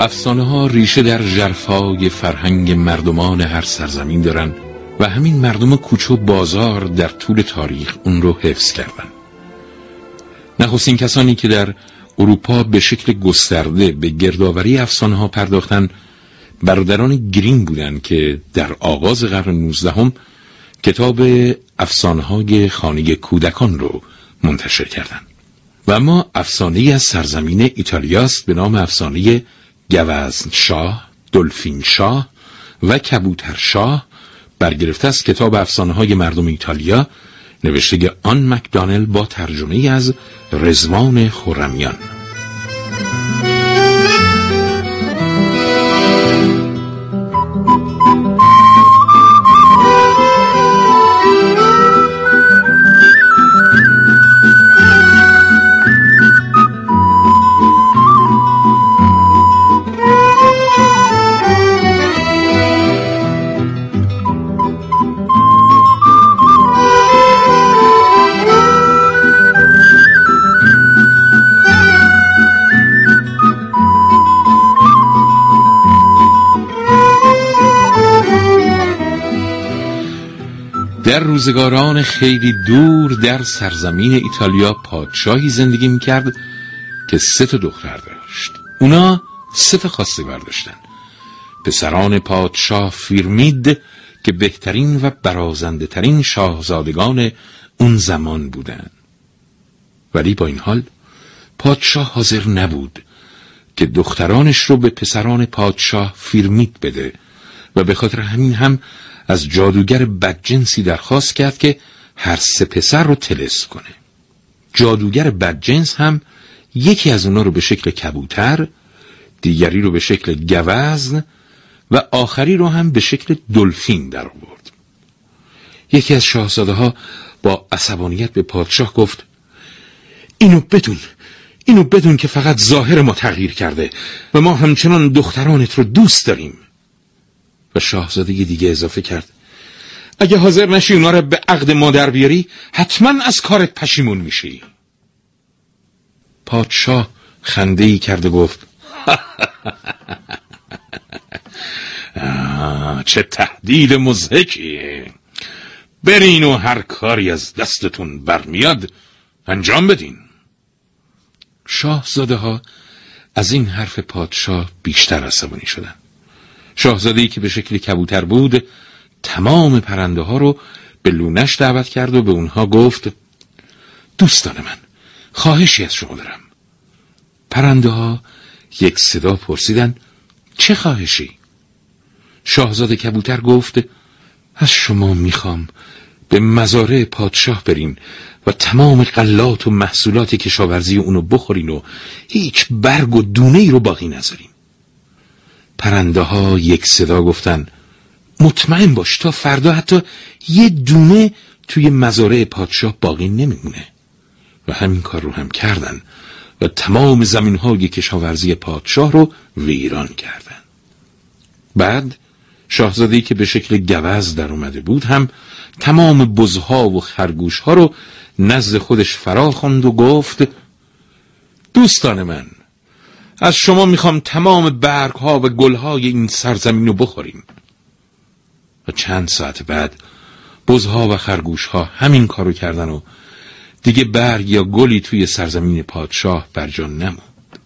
افسانه ها ریشه در جرفای فرهنگ مردمان هر سرزمین دارن و همین مردم کوچه و بازار در طول تاریخ اون رو حفظ کردن نخستین کسانی که در اروپا به شکل گسترده به گردآوری افسانه ها پرداختن برادران گرین بودند که در آغاز قرن نوزدهم کتاب افسانه های خانه کودکان رو منتشر کردند. و اما افسانه از سرزمین ایتالیاست به نام افسانه گوزن شاه، دلفین شاه و کبوتر شاه برگرفته از کتاب افسانه های مردم ایتالیا نوشته آن مکدانل با ترجمه از رزوان خورمیان در روزگاران خیلی دور در سرزمین ایتالیا پادشاهی زندگی می‌کرد که سه تا دختر داشت. اونا سه تا خواستگار داشتن پسران پادشاه فیرمید که بهترین و برازنده ترین شاهزادگان اون زمان بودند ولی با این حال پادشاه حاضر نبود که دخترانش رو به پسران پادشاه فیرمید بده و به خاطر همین هم از جادوگر بدجنسی درخواست کرد که هر سه پسر رو تلس کنه. جادوگر بدجنس هم یکی از اونا رو به شکل کبوتر دیگری رو به شکل گوزن و آخری رو هم به شکل دلفین در آورد. یکی از شاهزاده ها با عصبانیت به پادشاه گفت اینو بدون اینو بدون که فقط ظاهر ما تغییر کرده و ما همچنان دخترانت رو دوست داریم. شاهزاده دیگه اضافه کرد. اگه حاضر نشی اونا رو به عقد مادر بیاری حتما از کارت پشیمون میشی. پادشاه خنده ای کرد و گفت چه تهدید مزهکیه برین و هر کاری از دستتون برمیاد انجام بدین. شاهزاده ها از این حرف پادشاه بیشتر عصبانی شدن شاهزاده ای که به شکل کبوتر بود تمام پرنده ها رو به لونش دعوت کرد و به اونها گفت دوستان من خواهشی از شما دارم پرنده ها یک صدا پرسیدن چه خواهشی؟ شاهزاده کبوتر گفت از شما می‌خوام به مزارع پادشاه برین و تمام قلات و محصولات کشاورزی اونو بخورین و هیچ برگ و دونه ای رو باقی نذارین پرنده ها یک صدا گفتن مطمئن باش تا فردا حتی یه دونه توی مزارع پادشاه باقی نمیمونه. و همین کار رو هم کردن و تمام زمین های کشاورزی پادشاه رو ویران کردن. بعد شاهزادهی که به شکل گوز در اومده بود هم تمام بزها و خرگوش ها رو نزد خودش فرا خوند و گفت دوستان من از شما می‌خوام تمام برگ ها و گل های این سرزمین رو بخوریم. و چند ساعت بعد بزها و خرگوش ها همین کارو کردن و دیگه برگ یا گلی توی سرزمین پادشاه بر جان نموند.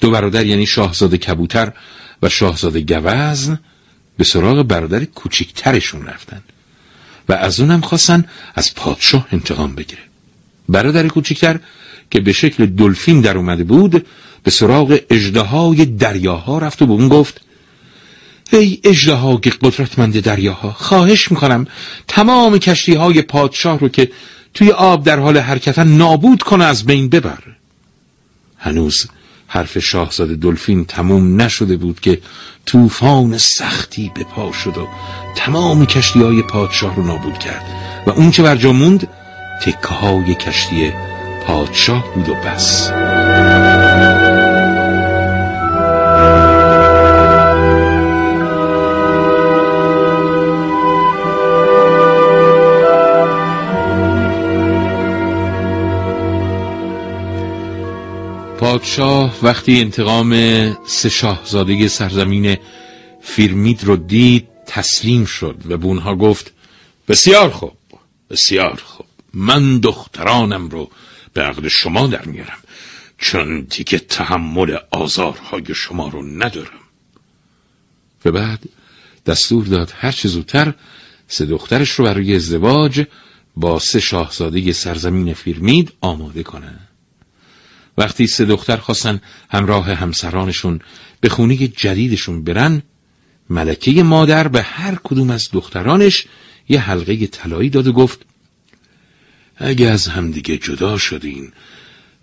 دو برادر یعنی شاهزاده کبوتر و شاهزاده گوزن به سراغ برادر کوچیکترشون رفتن و از اونم خواستن از پادشاه انتقام بگیره. برادر کوچیکتر که به شکل دلفین در اومده بود به سراغ اجدهای دریاها رفت و به اون گفت ای اجده قدرتمند دریاها خواهش می‌کنم تمام کشتی های پادشاه رو که توی آب در حال حرکتن نابود کنه از بین ببر. هنوز حرف شاهزاده دلفین تموم نشده بود که طوفان سختی به پا شد و تمام کشتی های پادشاه رو نابود کرد و اون چه بر جا موند تکه های کشتی پادشاه بود و بس. پادشاه وقتی انتقام سه شاهزاده سرزمین فیرمید رو دید تسلیم شد و به اونها گفت بسیار خوب بسیار خوب من دخترانم رو به عقد شما در میارم. چون دیگه تحمل آزارهای شما رو ندارم. و بعد دستور داد هر چه زودتر سه دخترش رو برای ازدواج با سه شاهزاده سرزمین فیرمید آماده کنه. وقتی سه دختر خواستن همراه همسرانشون به خونه جدیدشون برن ملکه مادر به هر کدوم از دخترانش یه حلقه طلایی داد و گفت اگه از همدیگه جدا شدین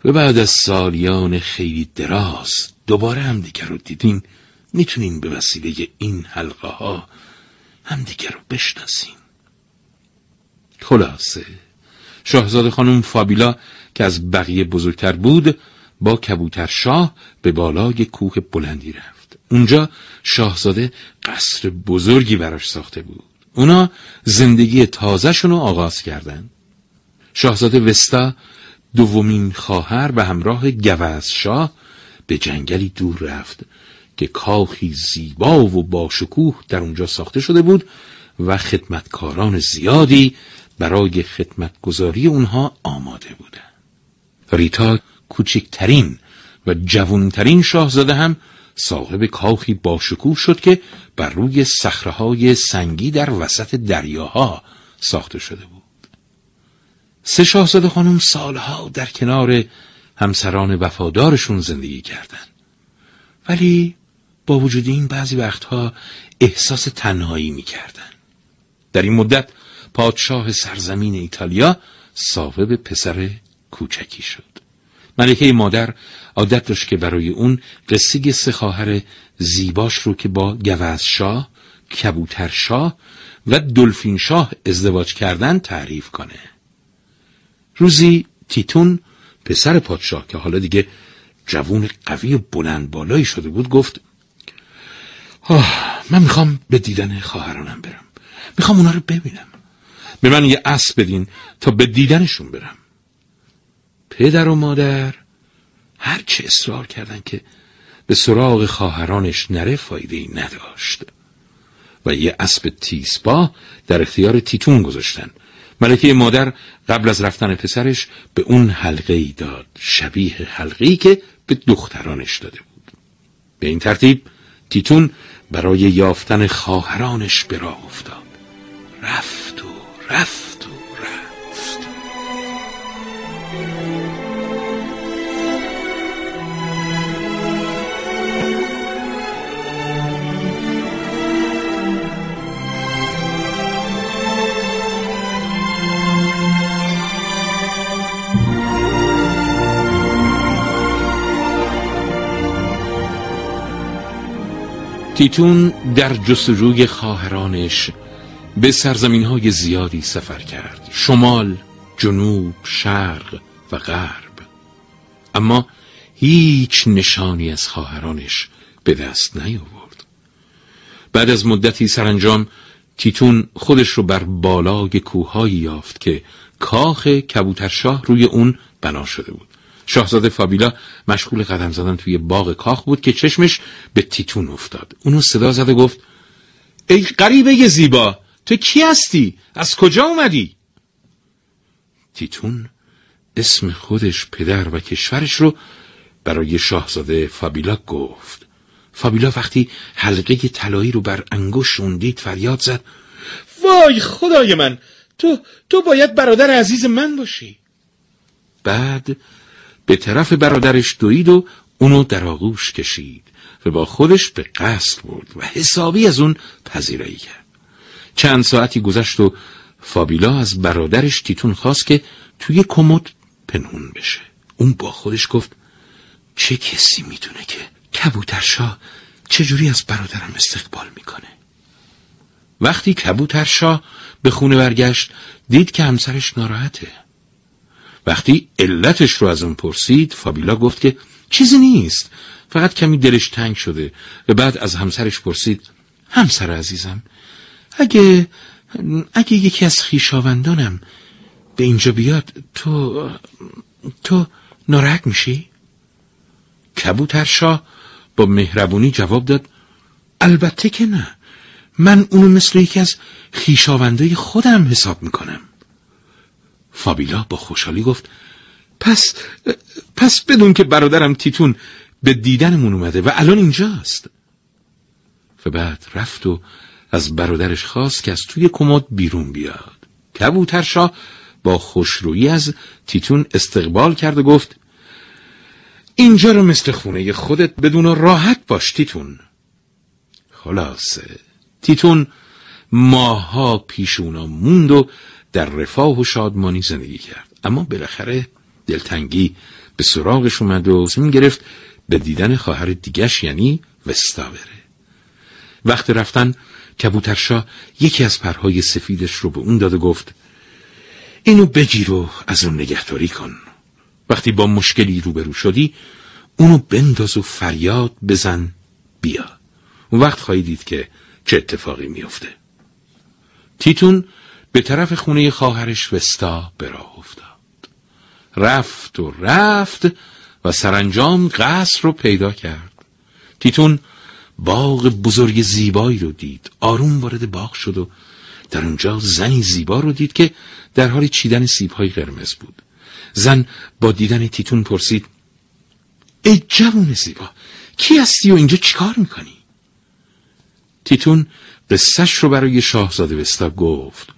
و بعد از سالیان خیلی دراز دوباره همدیگه رو دیدین می‌تونین به وسیله این حلقه ها همدیگه رو بشناسین. خلاصه شاهزاده خانم فابیلا که از بقیه بزرگتر بود با کبوتر شاه به بالای کوه بلندی رفت. اونجا شاهزاده قصر بزرگی براش ساخته بود. اونا زندگی تازهشون رو آغاز کردند. شاهزاده وستا دومین خواهر به همراه گوز شاه به جنگلی دور رفت که کاخی زیبا و باشکوه در اونجا ساخته شده بود و خدمتکاران زیادی برای خدمتگذاری اونها آماده بودند. ریتا کوچکترین و جوانترین شاهزاده هم صاحب کاخی باشکوه شد که بر روی صخره‌های سنگی در وسط دریاها ساخته شده بود. سه شاهزاده خانم سالها در کنار همسران وفادارشون زندگی کردند. ولی با وجود این بعضی وقتها احساس تنهایی می‌کردن. در این مدت پادشاه سرزمین ایتالیا صاحب پسر کوچکی شد. ملکه مادر عادت داشت که برای اون قصه سه خواهر زیباش رو که با گوز شاه، کبوتر شاه و دلفین شاه ازدواج کردن تعریف کنه. روزی تیتون پسر پادشاه که حالا دیگه جوون قوی بلند بالایی شده بود گفت آه من می‌خوام به دیدن خواهرانم برم. می‌خوام اونا رو ببینم. به من یه اسب بدین تا به دیدنشون برم. پدر و مادر هرچه اصرار کردن که به سراغ خواهرانش نره فایده ای نداشت. و یه اسب تیسپا در اختیار تیتون گذاشتن. ملکه مادر قبل از رفتن پسرش به اون حلقه ای داد شبیه حلقه ای که به دخترانش داده بود. به این ترتیب تیتون برای یافتن خواهرانش به راه افتاد. رفت و رفت. تیتون در جستجوی خواهرانش به سرزمین های زیادی سفر کرد. شمال، جنوب، شرق و غرب. اما هیچ نشانی از خواهرانش به دست نیاورد. بعد از مدتی سرانجام تیتون خودش رو بر بالای کوههایی یافت که کاخ کبوترشاه روی اون بنا شده بود. شاهزاده فابیلا مشغول قدم زدن توی باغ کاخ بود که چشمش به تیتون افتاد اونو صدا زده گفت ای قریبه زیبا تو کی هستی؟ از کجا اومدی؟ تیتون اسم خودش پدر و کشورش رو برای شاهزاده فابیلا گفت فابیلا وقتی حلقه طلایی رو بر انگوش دید فریاد زد وای خدای من تو تو باید برادر عزیز من باشی بعد به طرف برادرش دوید و اونو در آغوش کشید و با خودش به قصد برد و حسابی از اون پذیرایی کرد. چند ساعتی گذشت و فابیلا از برادرش تیتون خواست که توی کمد پنهون بشه. اون با خودش گفت چه کسی می‌دونه که کبوترشا چجوری از برادرم استقبال می‌کنه؟ وقتی کبوترشا به خونه برگشت دید که همسرش ناراحته. وقتی علتش رو از اون پرسید فابیلا گفت که چیزی نیست فقط کمی دلش تنگ شده. و بعد از همسرش پرسید همسر عزیزم اگه اگه یکی از خیشاوندانم به اینجا بیاد تو تو ناراحت میشی؟ کبوترشا با مهربونی جواب داد البته که نه. من اونو مثل یکی از خیشاوندای خودم حساب می‌کنم. فابیلا با خوشحالی گفت پس پس بدون که برادرم تیتون به دیدنمون اومده و الان اینجاست. و بعد رفت و از برادرش خواست که از توی کمد بیرون بیاد. کبوترشا با خوشرویی از تیتون استقبال کرد و گفت اینجا رو مثل خونه خودت بدون راحت باش تیتون. خلاصه تیتون ماها پیش اونا موند و در رفاه و شادمانی زندگی کرد. اما بالاخره دلتنگی به سراغش اومد و زمین گرفت به دیدن خواهر دیگش یعنی وستا بره. وقت رفتن کبوترشا یکی از پرهای سفیدش رو به اون داد و گفت اینو بگیر و از اون نگهداری کن. وقتی با مشکلی روبرو شدی اونو بنداز و فریاد بزن بیا. اون وقت خواهی دید که چه اتفاقی میفته تیتون به طرف خونه خواهرش وستا به راه افتاد. رفت و رفت و سرانجام قصر رو پیدا کرد. تیتون باغ بزرگ زیبایی رو دید. آروم وارد باغ شد و در اونجا زنی زیبا رو دید که در حال چیدن سیبهای قرمز بود. زن با دیدن تیتون پرسید ای جوون زیبا کی هستی و اینجا چیکار می‌کنی؟ تیتون قصهش رو برای شاهزاده وستا گفت.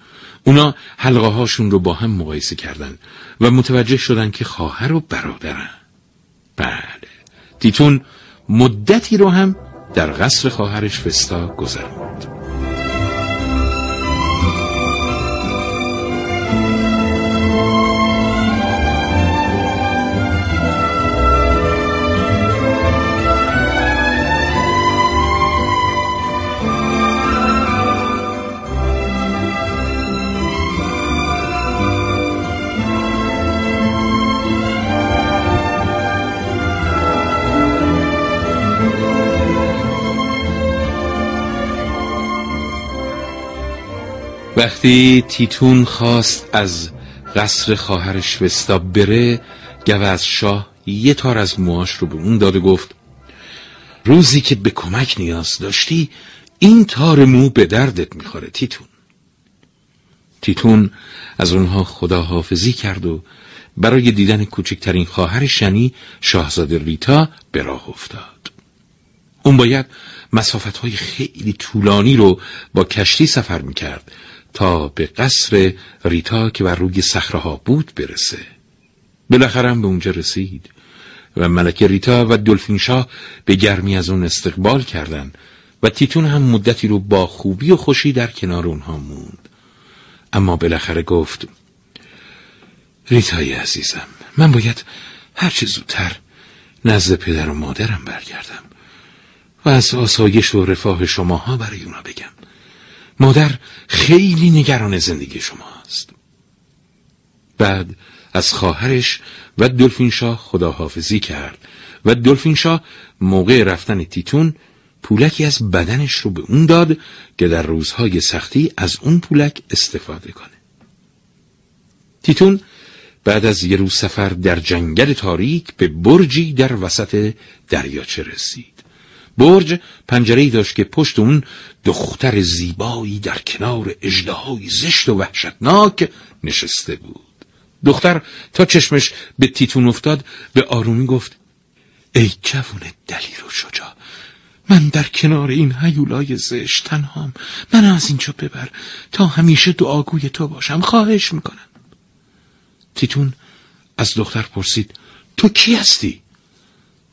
اونا حلقه هاشون رو با هم مقایسه کردن و متوجه شدن که خواهر و برادرن. بله. تیتون مدتی رو هم در قصر خواهرش وستا گذروند. وقتی تیتون خواست از قصر خواهرش وستا بره گوز شاه یه تار از موهاش رو به اون داد و گفت روزی که به کمک نیاز داشتی این تار مو به دردت می‌خوره تیتون. تیتون از اونها خداحافظی کرد و برای دیدن کوچکترین خواهر شنی شاهزاده ریتا به راه افتاد. اون باید مسافت های خیلی طولانی رو با کشتی سفر می‌کرد. تا به قصر ریتا که بر روی صخره بود برسه. بالاخره به اونجا رسید و ملکه ریتا و دلفینشاه به گرمی از اون استقبال کردند و تیتون هم مدتی رو با خوبی و خوشی در کنار اونها موند. اما بالاخره گفت ریتای عزیزم من باید هرچه زودتر نزد پدر و مادرم برگردم و از آسایش و رفاه شماها برای اونا بگم. مادر خیلی نگران زندگی شما است. بعد از خواهرش و دلفینشاه خداحافظی کرد و دلفینشاه موقع رفتن تیتون پولکی از بدنش رو به اون داد که در روزهای سختی از اون پولک استفاده کنه. تیتون بعد از یه روز سفر در جنگل تاریک به برجی در وسط دریاچه رسید. برج پنجره داشت که پشت اون دختر زیبایی در کنار اجدهای زشت و وحشتناک نشسته بود. دختر تا چشمش به تیتون افتاد به آرومی گفت ای جوون دلیر و شجاع من در کنار این هیولای زشت تنهام. من از اینجا ببر تا همیشه دعاگوی تو باشم. خواهش می‌کنم. تیتون از دختر پرسید تو کی هستی؟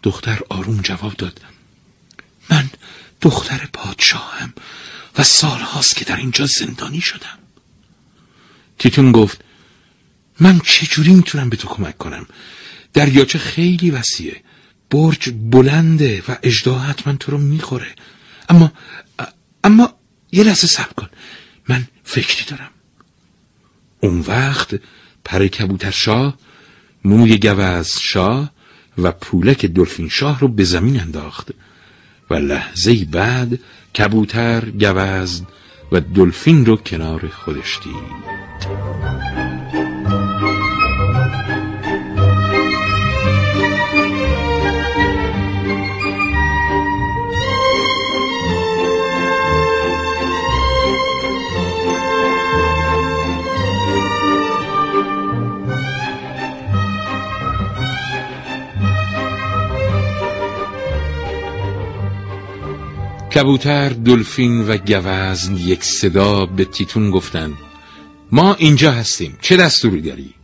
دختر آروم جواب داد من دختر پادشاهم و سال هاست که در اینجا زندانی شدم. تیتون گفت من چجوری می‌تونم به تو کمک کنم؟ دریاچه خیلی وسیعه. برج بلنده و اجدا حتما تو رو می‌خوره. اما اما یه لحظه صبر کن. من فکری دارم. اون وقت پر کبوتر شاه موی گوز شاه و پولک دلفین شاه رو به زمین انداخت. و لحظه بعد کبوتر گوزن و دلفین رو کنار خودش دید. کبوتر، دلفین و گوزن یک صدا به تیتون گفتند. ما اینجا هستیم چه دستوری داری؟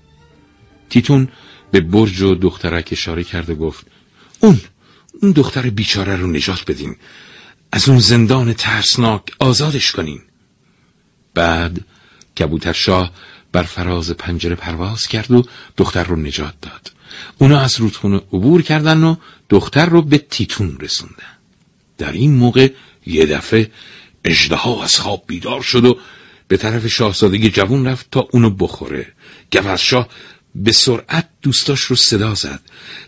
تیتون به برج و دخترک اشاره کرد و گفت اون اون دختر بیچاره رو نجات بدین. از اون زندان ترسناک آزادش کنین. بعد کبوتر شاه بر فراز پنجره پرواز کرد و دختر رو نجات داد. اونا از رودخونه عبور کردن و دختر رو به تیتون رسوندن. در این موقع یه دفعه اجدها از خواب بیدار شد و به طرف شاهزادگی جوون رفت تا اونو بخوره. گوزشاه به سرعت دوستاش رو صدا زد.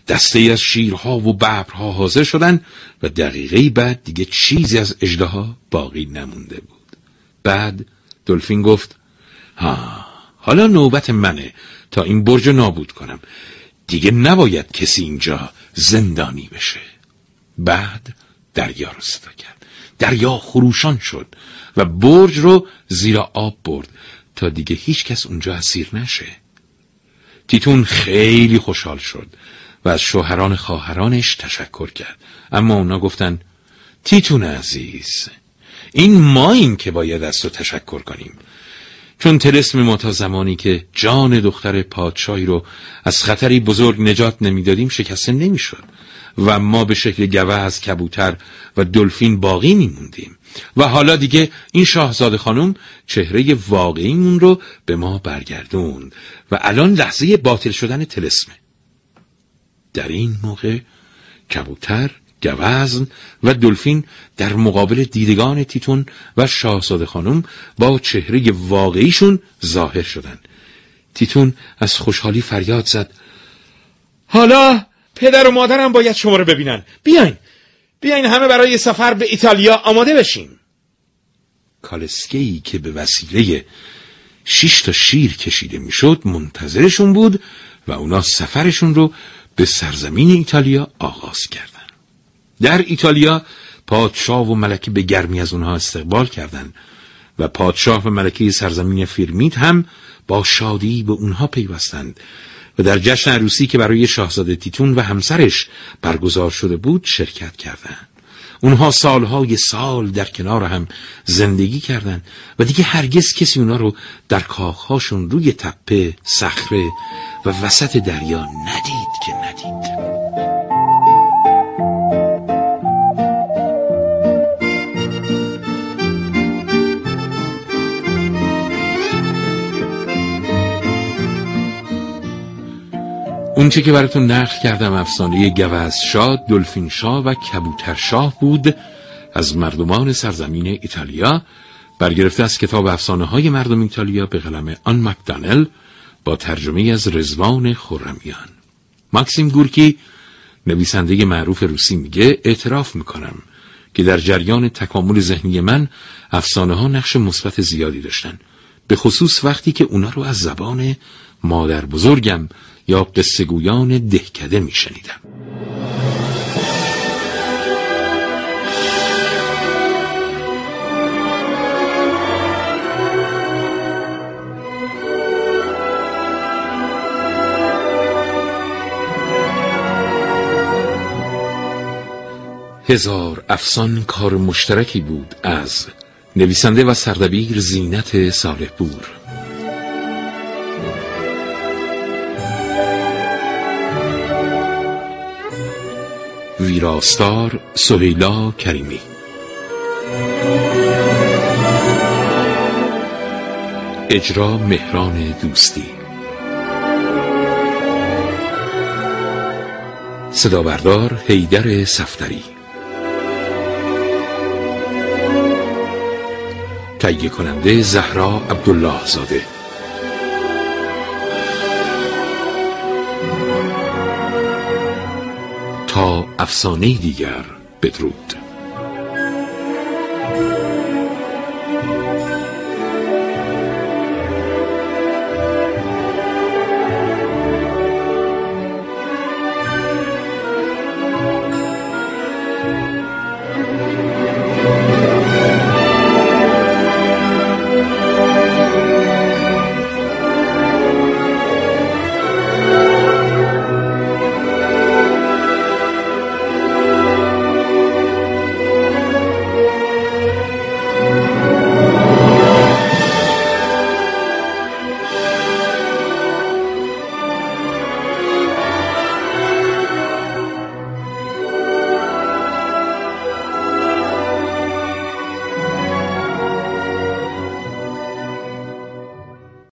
دسته از شیرها و ببرها حاضر شدن و دقیقه بعد دیگه چیزی از اجدها باقی نمونده بود. بعد دلفین گفت ها حالا نوبت منه. تا این برج نابود کنم. دیگه نباید کسی اینجا زندانی بشه. بعد دریا رو صدا کرد. دریا خروشان شد و برج رو زیر آب برد تا دیگه هیچ کس اونجا اسیر نشه. تیتون خیلی خوشحال شد و از شوهران خواهرانش تشکر کرد. اما اونا گفتن تیتون عزیز این ماییم که باید از تو تشکر کنیم. چون تلسم ما تا زمانی که جان دختر پادشاهی رو از خطری بزرگ نجات نمی‌دادیم شکسته نمی‌شد. و ما به شکل گوز کبوتر و دلفین باقی میموندیم. و حالا دیگه این شاهزاده خانم چهره واقعیمون رو به ما برگردوند. و الان لحظه باطل شدن تلسمه. در این موقع کبوتر گوزن و دلفین در مقابل دیدگان تیتون و شاهزاده خانم با چهره واقعیشون ظاهر شدند. تیتون از خوشحالی فریاد زد. حالا پدر و مادرم باید شما رو ببینن. بیاین. بیاین همه برای سفر به ایتالیا آماده بشیم. کالسکی که به وسیله شش تا شیر کشیده می‌شد منتظرشون بود و اونا سفرشون رو به سرزمین ایتالیا آغاز کردن. در ایتالیا پادشاه و ملکه به گرمی از اونها استقبال کردند و پادشاه و ملکه سرزمین فیرمیت هم با شادی به اونها پیوستند. و در جشن عروسی که برای شاهزاده تیتون و همسرش برگزار شده بود شرکت کردند. اونها سالهای سال در کنار هم زندگی کردند و دیگه هرگز کسی اونا رو در کاخهاشون روی تپه، صخره و وسط دریا ندید اونچه که براتون نقل کردم افسانه گوز شاه، دلفین شاه و کبوتر شاه بود از مردمان سرزمین ایتالیا. برگرفته از کتاب افسانه های مردم ایتالیا به قلم آن مکدانل با ترجمه از رزوان خورمیان ماکسیم گورکی نویسنده معروف روسی میگه اعتراف می‌کنم که در جریان تکامل ذهنی من افسانه ها نقش مثبت زیادی داشتن به خصوص وقتی که اونا رو از زبان مادر بزرگم یا قصهگویان دهکده میشنیدم. هزار افسان کار مشترکی بود از نویسنده و سردبیر زینت صالح پور ویراستار سهیلا کریمی. اجرا مهران دوستی. صدا بردار حیدر صفتری تهیه کننده زهرا عبدالله زاده افسانه دیگر بدرود.